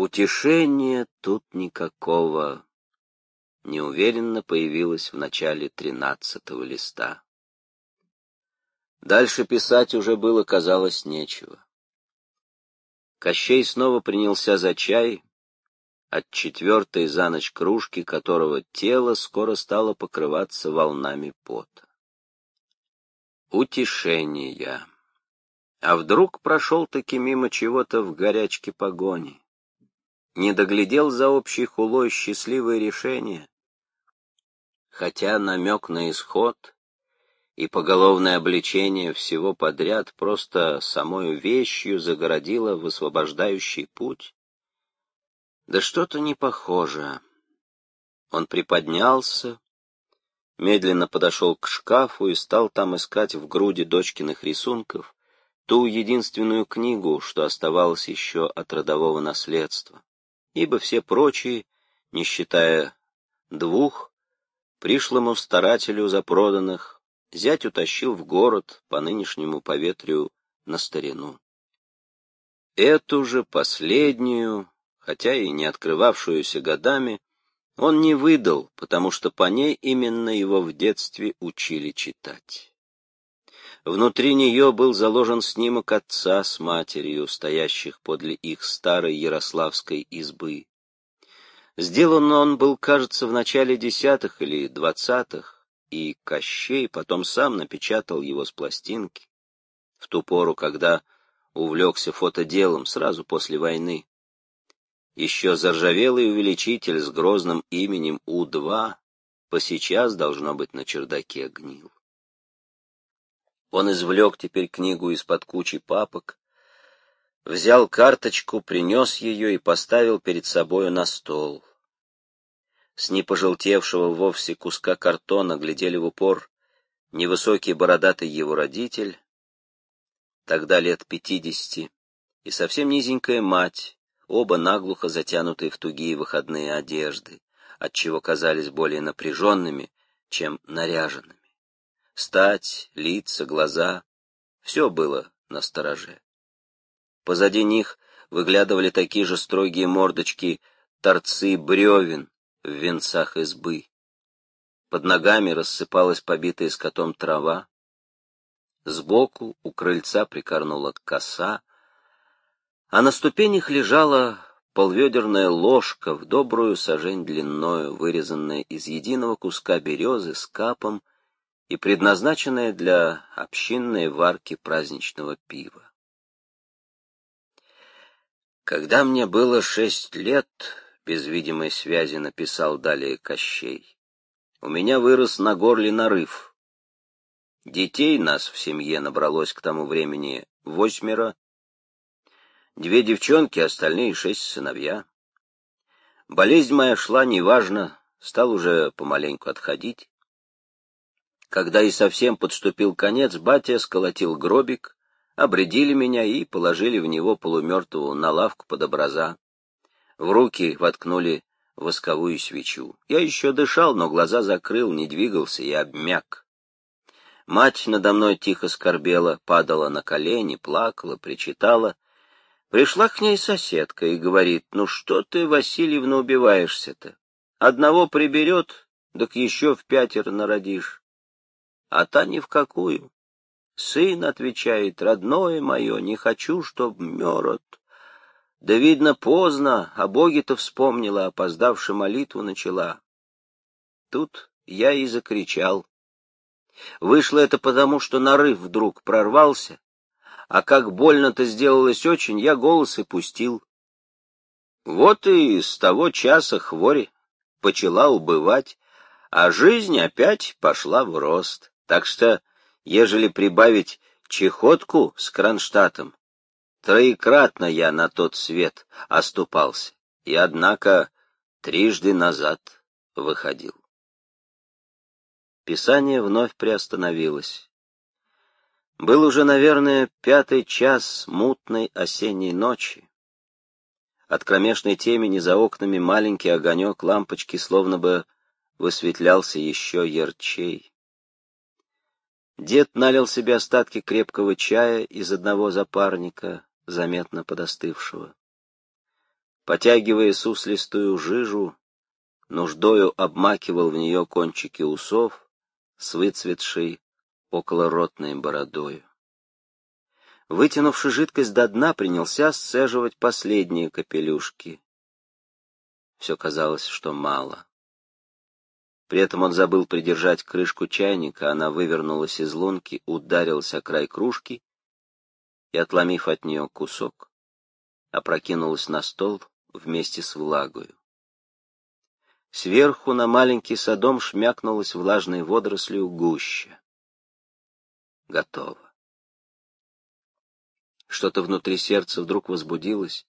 Утешения тут никакого. Неуверенно появилось в начале тринадцатого листа. Дальше писать уже было, казалось, нечего. Кощей снова принялся за чай, от четвертой за ночь кружки которого тело скоро стало покрываться волнами пота. Утешение. А вдруг прошел-таки мимо чего-то в горячке погони? Не доглядел за общей хулой счастливое решение? Хотя намек на исход и поголовное обличение всего подряд просто самою вещью загородило высвобождающий путь? Да что-то не похоже. Он приподнялся, медленно подошел к шкафу и стал там искать в груди дочкиных рисунков ту единственную книгу, что оставалось еще от родового наследства, ибо все прочие, не считая двух, пришлому старателю за проданных, зять утащил в город по нынешнему поветрию на старину. Эту же последнюю, хотя и не открывавшуюся годами, он не выдал, потому что по ней именно его в детстве учили читать. Внутри нее был заложен снимок отца с матерью, стоящих подле их старой ярославской избы. Сделан он был, кажется, в начале десятых или двадцатых, и Кощей потом сам напечатал его с пластинки, в ту пору, когда увлекся фотоделом сразу после войны. Еще заржавелый увеличитель с грозным именем У-2 посейчас, должно быть, на чердаке гнил. Он извлек теперь книгу из-под кучи папок, взял карточку, принес ее и поставил перед собою на стол. С непожелтевшего вовсе куска картона глядели в упор невысокий бородатый его родитель, тогда лет пятидесяти, и совсем низенькая мать, оба наглухо затянутые в тугие выходные одежды, отчего казались более напряженными, чем наряженными. Стать, лица, глаза — все было на стороже. Позади них выглядывали такие же строгие мордочки торцы бревен, в венцах избы. Под ногами рассыпалась побитая скотом трава. Сбоку у крыльца прикорнула коса, а на ступенях лежала полведерная ложка в добрую сажень длинною, вырезанная из единого куска березы с капом и предназначенная для общинной варки праздничного пива. Когда мне было шесть лет, без видимой связи написал далее Кощей. У меня вырос на горле нарыв. Детей нас в семье набралось к тому времени восьмеро, две девчонки, остальные шесть сыновья. Болезнь моя шла неважно, стал уже помаленьку отходить. Когда и совсем подступил конец, батя сколотил гробик, обредили меня и положили в него полумертвого на лавку под образа. В руки воткнули восковую свечу. Я еще дышал, но глаза закрыл, не двигался и обмяк. Мать надо мной тихо скорбела, падала на колени, плакала, причитала. Пришла к ней соседка и говорит, ну что ты, Васильевна, убиваешься-то? Одного приберет, так еще в пятеро народишь. А та ни в какую. Сын отвечает, родное мое, не хочу, чтоб мерот. Да, видно, поздно, а боги-то вспомнила, опоздавши молитву начала. Тут я и закричал. Вышло это потому, что нарыв вдруг прорвался, а как больно-то сделалось очень, я голос и пустил. Вот и с того часа хворь почала убывать, а жизнь опять пошла в рост. Так что, ежели прибавить чехотку с Кронштадтом, Троекратно я на тот свет оступался, и, однако, трижды назад выходил. Писание вновь приостановилось. Был уже, наверное, пятый час мутной осенней ночи. От кромешной темени за окнами маленький огонек лампочки словно бы высветлялся еще ярчей. Дед налил себе остатки крепкого чая из одного запарника, заметно подостывшего. потягивая суслистую жижу, нуждою обмакивал в нее кончики усов с выцветшей околоротной бородою. Вытянувши жидкость до дна, принялся сцеживать последние капелюшки. Все казалось, что мало. При этом он забыл придержать крышку чайника, она вывернулась из лунки, ударилась о край кружки и, отломив от нее кусок, опрокинулась на стол вместе с влагою. Сверху на маленький садом шмякнулась влажной водорослью гуща. Готово. Что-то внутри сердца вдруг возбудилось,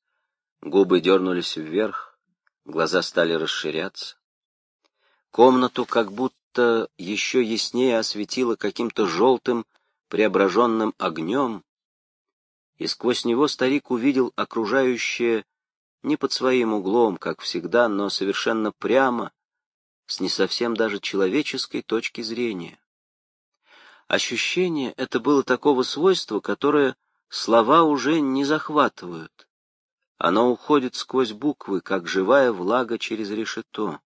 губы дернулись вверх, глаза стали расширяться. Комнату как будто еще яснее осветило каким-то желтым преображенным огнем, и сквозь него старик увидел окружающее не под своим углом, как всегда, но совершенно прямо, с не совсем даже человеческой точки зрения. Ощущение это было такого свойства, которое слова уже не захватывают. Оно уходит сквозь буквы, как живая влага через решето.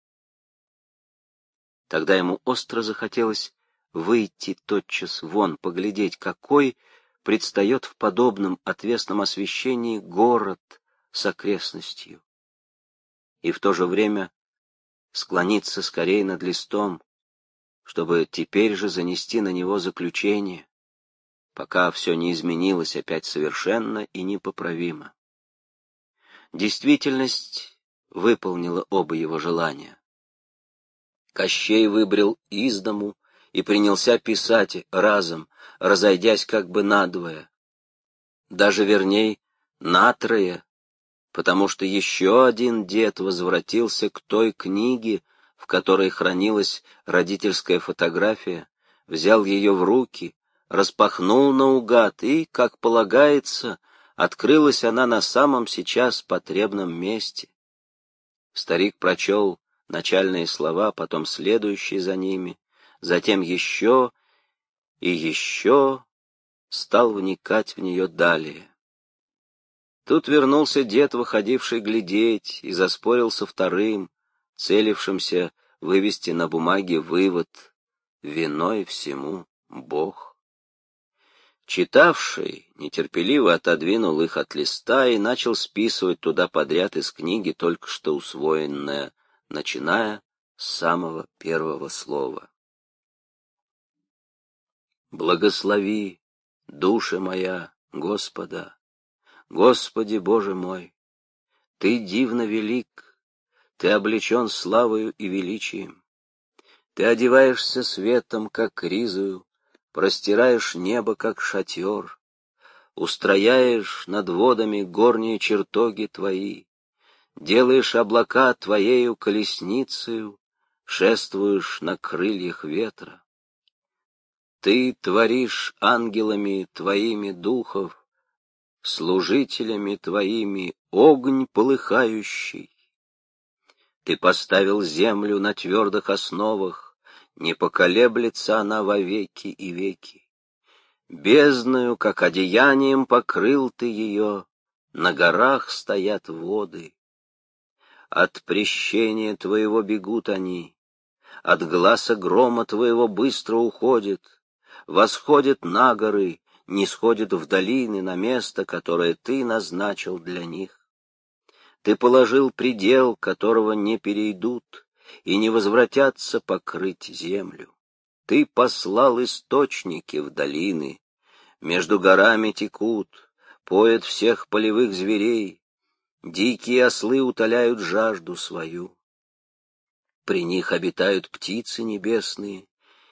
Тогда ему остро захотелось выйти тотчас вон, поглядеть, какой предстает в подобном отвесном освещении город с окрестностью. И в то же время склониться скорее над листом, чтобы теперь же занести на него заключение, пока все не изменилось опять совершенно и непоправимо. Действительность выполнила оба его желания. Кощей выбрел из дому и принялся писать разом, разойдясь как бы надвое. Даже верней, натрое, потому что еще один дед возвратился к той книге, в которой хранилась родительская фотография, взял ее в руки, распахнул наугад и, как полагается, открылась она на самом сейчас потребном месте. Старик прочел начальные слова, потом следующие за ними, затем еще и еще стал вникать в нее далее. Тут вернулся дед, выходивший глядеть, и заспорил со вторым, целившимся вывести на бумаге вывод «Виной всему Бог». Читавший нетерпеливо отодвинул их от листа и начал списывать туда подряд из книги только что усвоенное начиная с самого первого слова. Благослови, душа моя, Господа, Господи Боже мой, Ты дивно велик, Ты облечен славою и величием, Ты одеваешься светом, как ризою, простираешь небо, как шатер, устрояешь над водами горние чертоги Твои, делаешь облака твоею колесницею, шествуешь на крыльях ветра. Ты творишь ангелами твоими духов, служителями твоими огонь полыхающий. Ты поставил землю на твердых основах, не поколеблется она во веки и веки. Бездною, как одеянием, покрыл ты ее, на горах стоят воды. От прещения твоего бегут они, от глаза грома твоего быстро уходят, восходят на горы, не сходят в долины на место, которое ты назначил для них. Ты положил предел, которого не перейдут и не возвратятся покрыть землю. Ты послал источники в долины, между горами текут, поят всех полевых зверей, Дикие ослы утоляют жажду свою. При них обитают птицы небесные,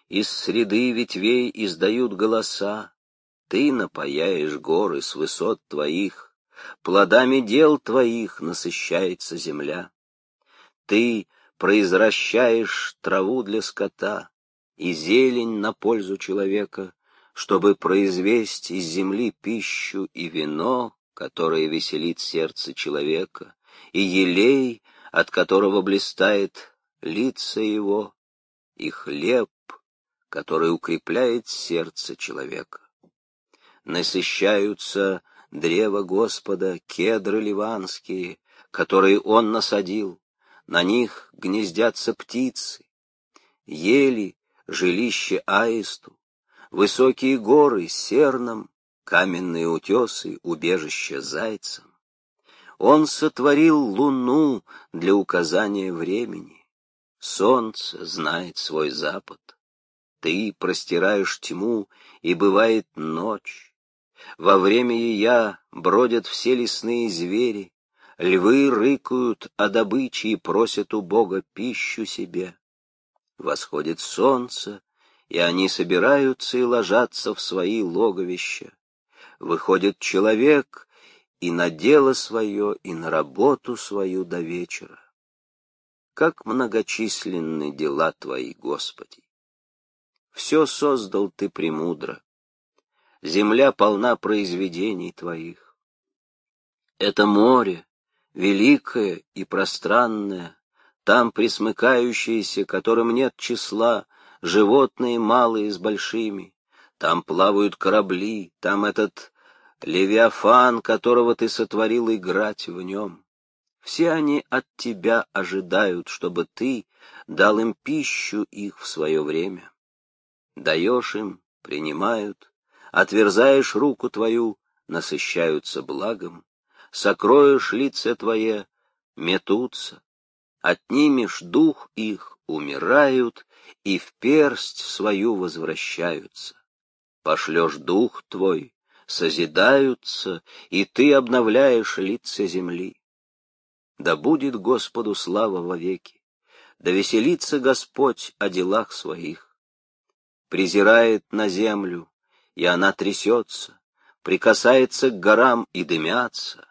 из среды ветвей издают голоса. Ты напаяешь горы с высот твоих, плодами дел твоих насыщается земля. Ты произвращаешь траву для скота и зелень на пользу человека, чтобы произвести из земли пищу и вино, которое веселит сердце человека, и елей, от которого блистает лица его, и хлеб, который укрепляет сердце человека. Насыщаются древо Господа, кедры ливанские, которые он насадил, на них гнездятся птицы, ели жилище аисту, высокие горы серном, каменные утесы, убежище зайцам. Он сотворил луну для указания времени. Солнце знает свой запад. Ты простираешь тьму, и бывает ночь. Во время ее бродят все лесные звери, Львы рыкают о добыче и просят у Бога пищу себе. Восходит солнце, и они собираются и ложатся в свои логовища. Выходит человек и на дело свое, и на работу свою до вечера. Как многочисленны дела Твои, Господи! Все создал Ты премудро. Земля полна произведений Твоих. Это море, великое и пространное, там присмыкающиеся, которым нет числа, животные малые с большими, там плавают корабли, там этот Левиафан, которого ты сотворил играть в нем. Все они от тебя ожидают, чтобы ты дал им пищу их в свое время. Даешь им, принимают, отверзаешь руку твою, насыщаются благом сокроешь лице твое, метутся, отнимешь дух их, умирают и в персть свою возвращаются. Пошлешь дух твой, созидаются, и ты обновляешь лица земли. Да будет Господу слава вовеки, да веселится Господь о делах своих. Презирает на землю, и она трясется, прикасается к горам и дымятся,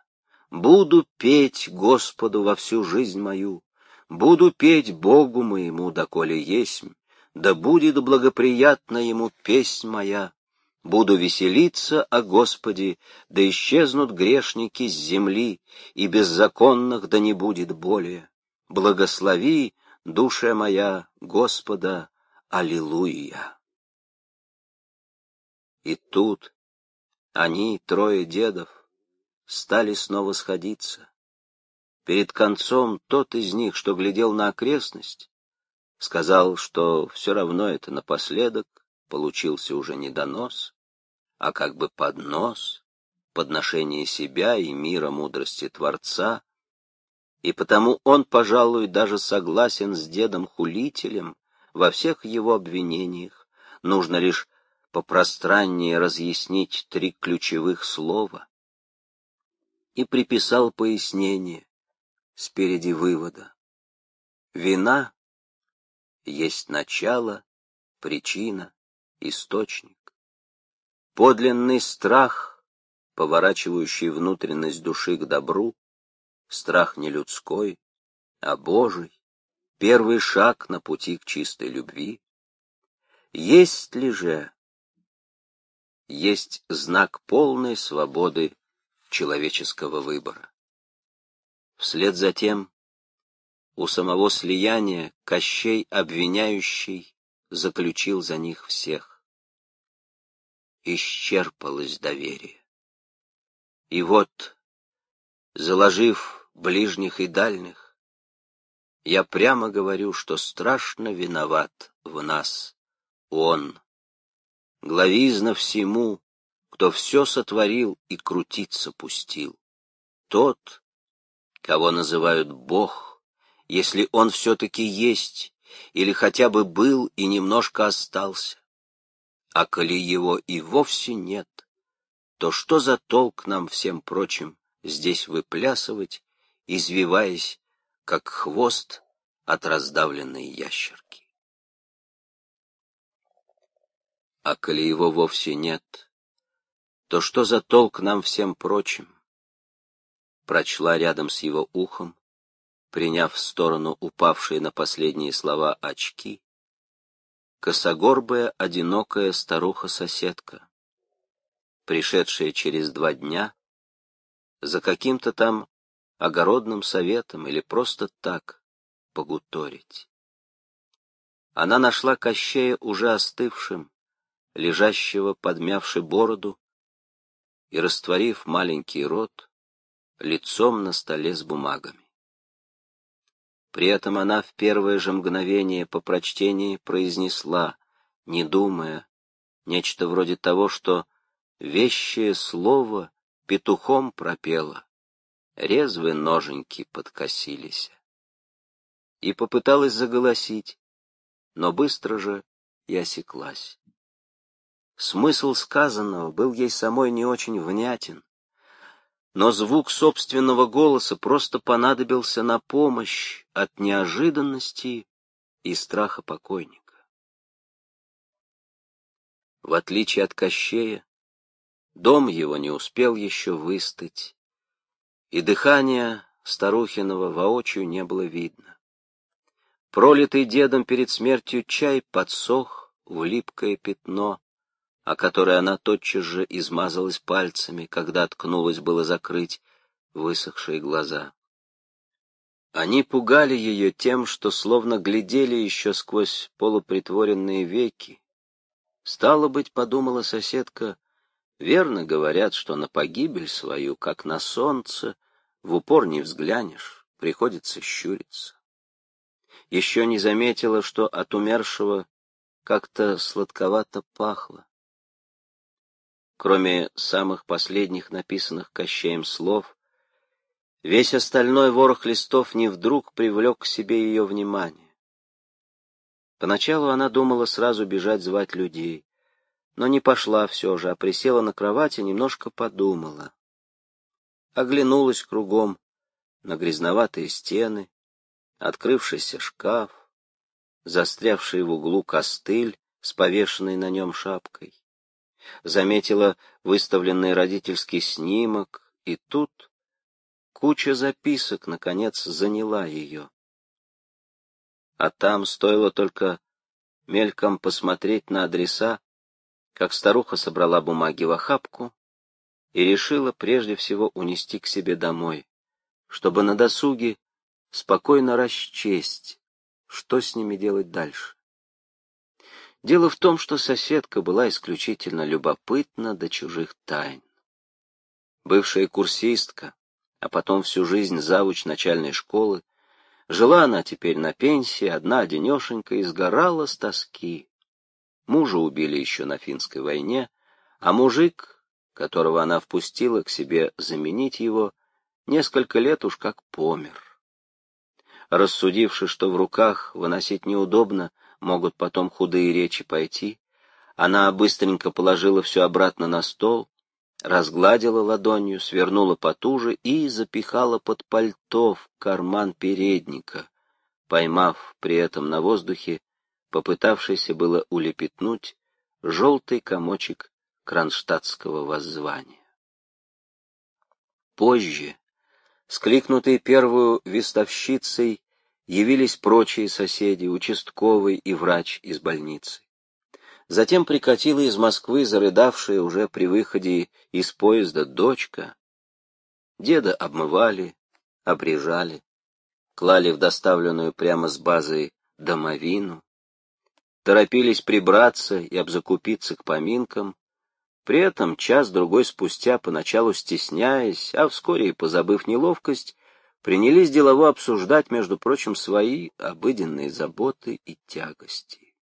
Буду петь Господу во всю жизнь мою, буду петь Богу моему, доколе есмь, да будет благоприятна ему песнь моя. Буду веселиться о Господе, да исчезнут грешники с земли, и беззаконных да не будет более. Благослови, душа моя, Господа, Аллилуйя. И тут они, трое дедов, стали снова сходиться. Перед концом тот из них, что глядел на окрестность, сказал, что все равно это напоследок, получился уже не донос, а как бы поднос, подношение себя и мира мудрости Творца, и потому он, пожалуй, даже согласен с дедом-хулителем во всех его обвинениях, нужно лишь попространнее разъяснить три ключевых слова. И приписал пояснение спереди вывода. Вина есть начало, причина, источник. Подлинный страх, поворачивающий внутренность души к добру, страх не людской, а Божий, первый шаг на пути к чистой любви. Есть ли же, есть знак полной свободы человеческого выбора. Вслед за тем у самого слияния Кощей обвиняющий заключил за них всех. Исчерпалось доверие. И вот, заложив ближних и дальних, я прямо говорю, что страшно виноват в нас он, главизна всему, кто все сотворил и крутиться пустил. Тот, кого называют Бог, если он все-таки есть, или хотя бы был и немножко остался. А коли его и вовсе нет, то что за толк нам всем прочим здесь выплясывать, извиваясь, как хвост от раздавленной ящерки? А коли его вовсе нет, то что за толк нам всем прочим? Прочла рядом с его ухом, приняв в сторону упавшие на последние слова очки, косогорбая одинокая старуха-соседка, пришедшая через два дня за каким-то там огородным советом или просто так погуторить. Она нашла Кощея уже остывшим, лежащего, подмявши бороду, и, растворив маленький рот, лицом на столе с бумагами. При этом она в первое же мгновение по прочтении произнесла, не думая, нечто вроде того, что вещее слово петухом пропело, резвые ноженьки подкосились. И попыталась заголосить, но быстро же и осеклась. Смысл сказанного был ей самой не очень внятен, но звук собственного голоса просто понадобился на помощь от неожиданности и страха покойника. В отличие от Кощея, дом его не успел еще выстыть, и дыхания старухиного воочию не было видно. Пролитый дедом перед смертью чай подсох в липкое пятно, о которое она тотчас же измазалась пальцами, когда ткнулась было закрыть высохшие глаза. Они пугали ее тем, что словно глядели еще сквозь полупритворенные веки. Стало быть, подумала соседка, верно говорят, что на погибель свою, как на солнце, в упор не взглянешь, приходится щуриться еще не заметила, что от умершего как-то сладковато пахло. Кроме самых последних написанных Кощеем слов, весь остальной ворох листов не вдруг привлек к себе ее внимание. Поначалу она думала сразу бежать звать людей, но не пошла все же, а присела на кровати, немножко подумала. Оглянулась кругом на грязноватые стены, открывшийся шкаф, застрявший в углу костыль с повешенной на нем шапкой. Заметила выставленный родительский снимок, и тут куча записок, наконец, заняла ее. А там стоило только мельком посмотреть на адреса, как старуха собрала бумаги в охапку и решила прежде всего унести к себе домой, чтобы на досуге спокойно расчесть, что с ними делать дальше. Дело в том, что соседка была исключительно любопытна до чужих тайн. Бывшая курсистка, а потом всю жизнь завуч начальной школы, жила она теперь на пенсии, одна денешенька, и сгорала с тоски. Мужа убили еще на финской войне, а мужик, которого она впустила к себе заменить его, несколько лет уж как помер рассудивши, что в руках выносить неудобно, могут потом худые речи пойти, она быстренько положила все обратно на стол, разгладила ладонью, свернула потуже и запихала под пальто в карман передника, поймав при этом на воздухе, попытавшийся было улепетнуть, желтый комочек кронштадтского воззвания. Позже, Скликнутые первую вестовщицей, явились прочие соседи, участковый и врач из больницы. Затем прикатила из Москвы зарыдавшая уже при выходе из поезда дочка. Деда обмывали, обрежали, клали в доставленную прямо с базы домовину, торопились прибраться и обзакупиться к поминкам, при этом час-другой спустя, поначалу стесняясь, а вскоре и позабыв неловкость, принялись делово обсуждать, между прочим, свои обыденные заботы и тягости.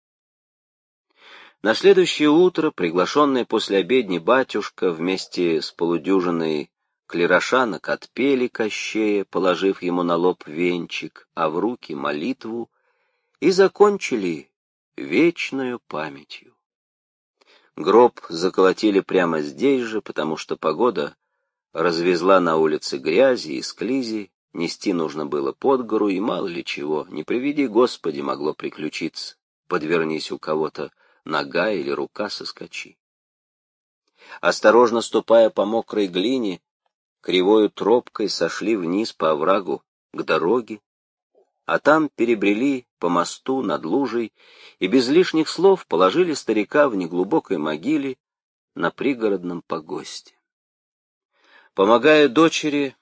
На следующее утро приглашенный после обедни батюшка вместе с полудюжиной клерошанок отпели Кощея, положив ему на лоб венчик, а в руки молитву, и закончили вечную памятью. Гроб заколотили прямо здесь же, потому что погода развезла на улице грязи и склизи, нести нужно было под гору, и мало ли чего, не приведи Господи, могло приключиться, подвернись у кого-то нога или рука соскочи. Осторожно ступая по мокрой глине, кривою тропкой сошли вниз по оврагу к дороге, а там перебрели по мосту над лужей и без лишних слов положили старика в неглубокой могиле на пригородном погосте. Помогая дочери,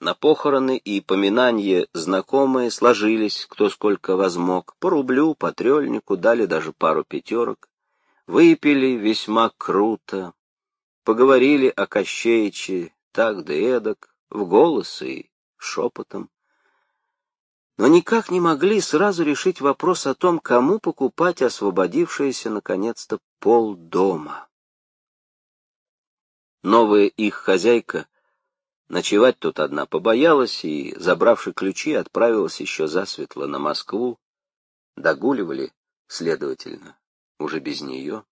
на похороны и поминания знакомые сложились, кто сколько возмог, по рублю, по трельнику, дали даже пару пятерок, выпили весьма круто, поговорили о Кощеиче так да эдак, в голос и шепотом. Но никак не могли сразу решить вопрос о том, кому покупать освободившееся наконец-то пол дома. Новая их хозяйка ночевать тут одна побоялась и, забравши ключи, отправилась еще засветло на Москву. Догуливали, следовательно, уже без нее.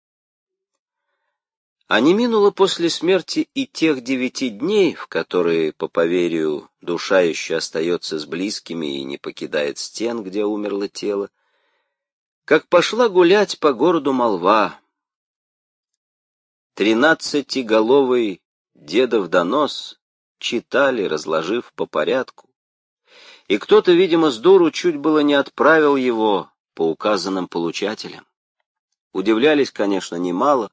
А не минуло после смерти и тех девяти дней, в которые, по поверью, душа еще остается с близкими и не покидает стен, где умерло тело, как пошла гулять по городу молва. Тринадцатиголовый дедов донос читали, разложив по порядку, и кто-то, видимо, с дуру чуть было не отправил его по указанным получателям. Удивлялись, конечно, немало,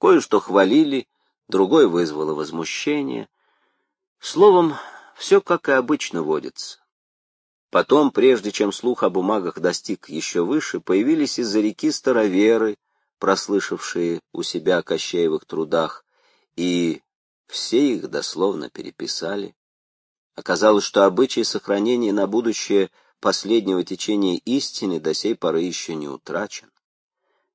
Кое-что хвалили, другое вызвало возмущение. Словом, все как и обычно водится. Потом, прежде чем слух о бумагах достиг еще выше, появились из-за реки староверы, прослышавшие у себя о Кощеевых трудах, и все их дословно переписали. Оказалось, что обычай сохранения на будущее последнего течения истины до сей поры еще не утрачен.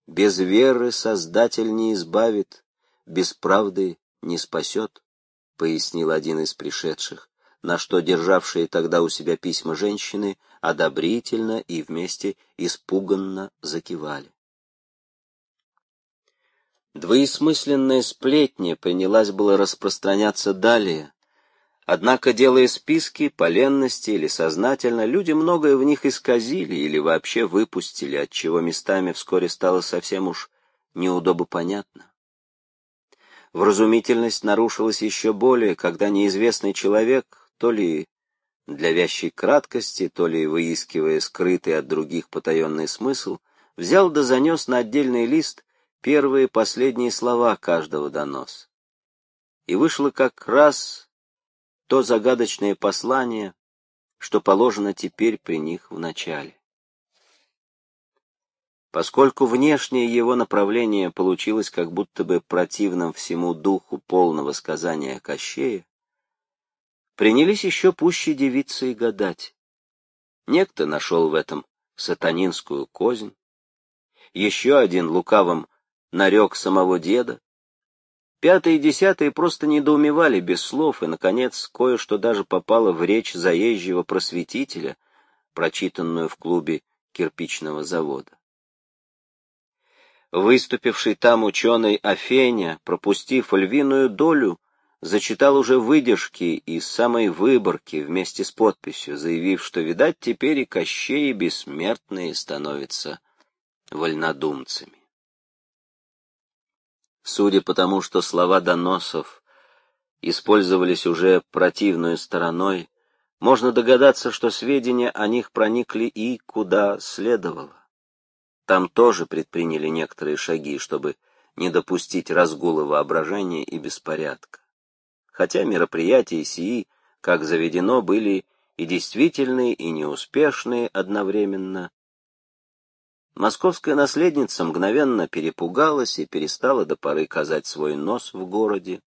Без веры Создатель не избавит, без правды не спасет, — пояснил один из пришедших, на что державшие тогда у себя письма женщины одобрительно и вместе испуганно закивали. Двоесмысленная сплетня принялась было распространяться далее, Однако, делая списки, по ленности или сознательно, люди многое в них исказили или вообще выпустили, отчего местами вскоре стало совсем уж неудобопонятно. Вразумительность нарушилась еще более, когда неизвестный человек, то ли для вящей краткости, то ли выискивая скрытый от других потаенный смысл, взял да занес на отдельный лист первые последние слова каждого доноса. И вышло как раз то загадочное послание, что положено теперь при них в начале. Поскольку внешнее его направление получилось как будто бы противным всему духу полного сказания Кощея, принялись еще пуще девицы и гадать. Некто нашел в этом сатанинскую кознь, еще один лукавым нарек самого деда, Пятые и десятые просто недоумевали без слов, и, наконец, кое-что даже попало в речь заезжего просветителя, прочитанную в клубе кирпичного завода. Выступивший там ученый Афеня, пропустив львиную долю, зачитал уже выдержки из самой выборки вместе с подписью, заявив, что, видать, теперь и Кощеи бессмертные становятся вольнодумцами. Судя по тому, что слова доносов использовались уже противной стороной, можно догадаться, что сведения о них проникли и куда следовало. Там тоже предприняли некоторые шаги, чтобы не допустить разгула воображения и беспорядка. Хотя мероприятия сии, как заведено, были и действительные, и неуспешные одновременно, Московская наследница мгновенно перепугалась и перестала до поры казать свой нос в городе.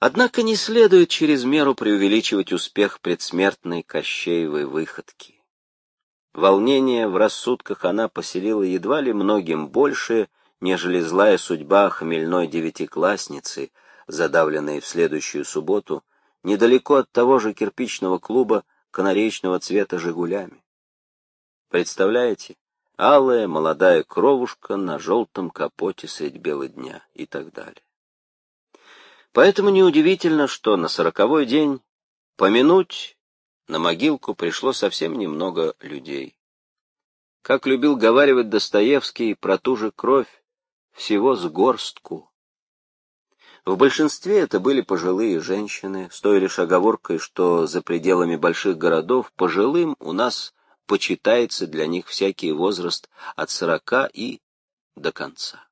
Однако не следует через меру преувеличивать успех предсмертной Кощеевой выходки. Волнение в рассудках она поселила едва ли многим больше, нежели злая судьба хмельной девятиклассницы, задавленной в следующую субботу, недалеко от того же кирпичного клуба канареечного цвета «Жигулями». Представляете? Алая молодая кровушка на желтом капоте средь бела дня и так далее. Поэтому неудивительно, что на сороковой день помянуть на могилку пришло совсем немного людей. Как любил говаривать Достоевский про ту же кровь, всего с горстку. В большинстве это были пожилые женщины, с той лишь оговоркой, что за пределами больших городов пожилым у нас почитается для них всякий возраст от сорока и до конца.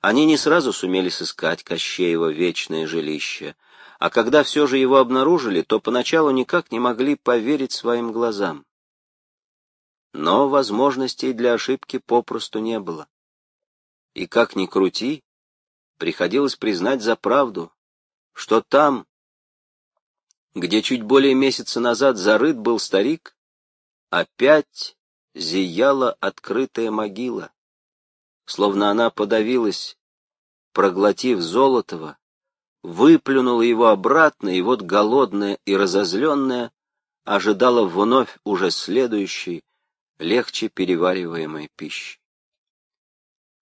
Они не сразу сумели сыскать Кощеева вечное жилище, а когда все же его обнаружили, то поначалу никак не могли поверить своим глазам. Но возможностей для ошибки попросту не было. И как ни крути, приходилось признать за правду, что там, где чуть более месяца назад зарыт был старик, опять зияла открытая могила, словно она подавилась, проглотив Золотого, выплюнула его обратно, и вот голодная и разозленная ожидала вновь уже следующей, легче перевариваемой пищи.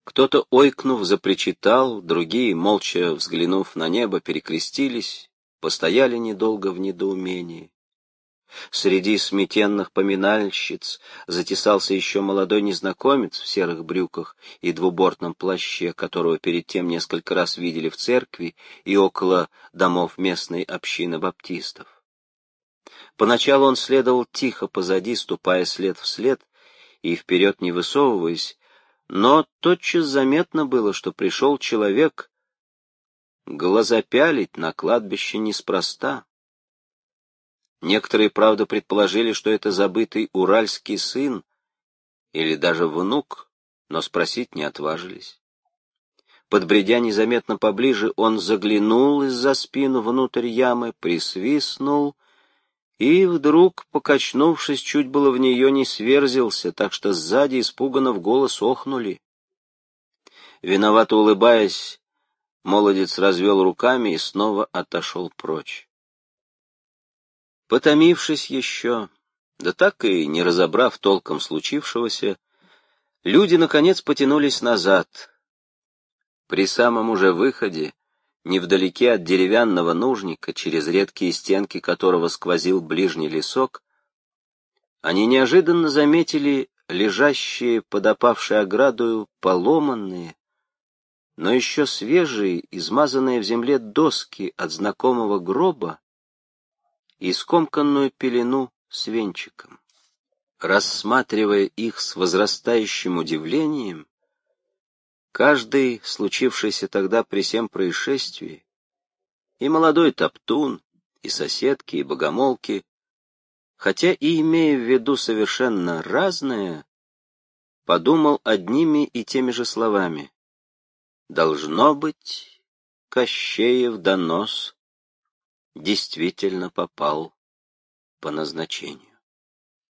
Кто-то, ойкнув, запричитал, другие, молча взглянув на небо, перекрестились, постояли недолго в недоумении. Среди сметенных поминальщиц затесался еще молодой незнакомец в серых брюках и двубортном плаще, которого перед тем несколько раз видели в церкви и около домов местной общины баптистов. Поначалу он следовал тихо позади, ступая след в след и вперед не высовываясь, но тотчас заметно было, что пришел человек глазопялить на кладбище неспроста. Некоторые, правда, предположили, что это забытый уральский сын или даже внук, но спросить не отважились. Подбредя незаметно поближе, он заглянул из-за спину внутрь ямы, присвистнул и вдруг, покачнувшись, чуть было в нее не сверзился, так что сзади испуганно в голос охнули. Виновато улыбаясь, молодец развел руками и снова отошел прочь. Потомившись еще, да так и не разобрав толком случившегося, люди, наконец, потянулись назад. При самом уже выходе невдалеке от деревянного нужника, через редкие стенки которого сквозил ближний лесок, они неожиданно заметили лежащие под опавшей оградою поломанные, но еще свежие, измазанные в земле доски от знакомого гроба и скомканную пелену с венчиком. Рассматривая их с возрастающим удивлением, Каждый, случившийся тогда при всем происшествии, и молодой топтун, и соседки, и богомолки, хотя и имея в виду совершенно разное, подумал одними и теми же словами. Должно быть, Кощеев донос действительно попал по назначению.